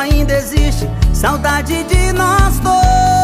ainda existe saudade de nós dois.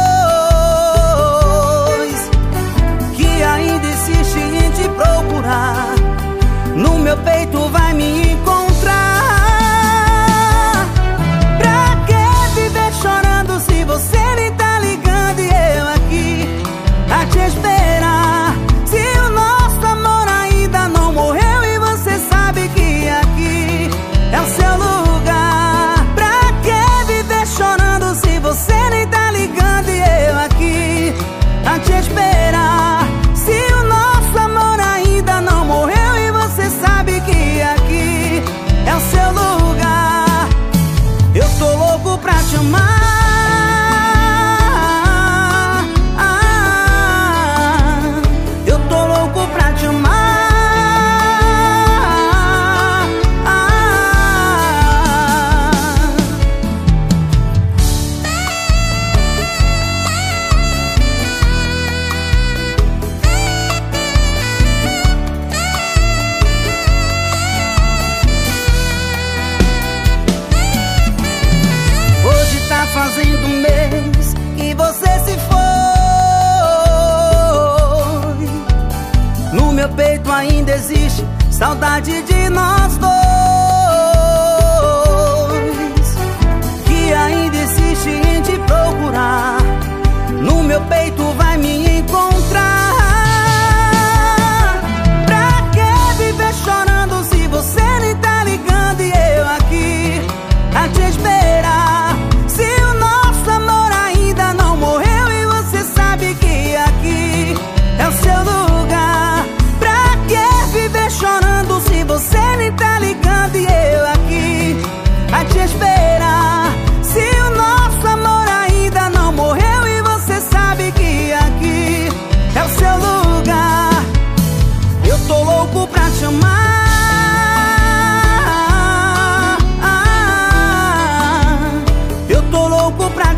ainda existe saudade de nós dois.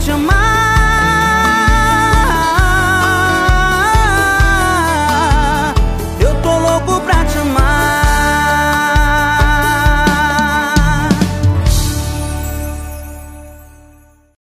chamar.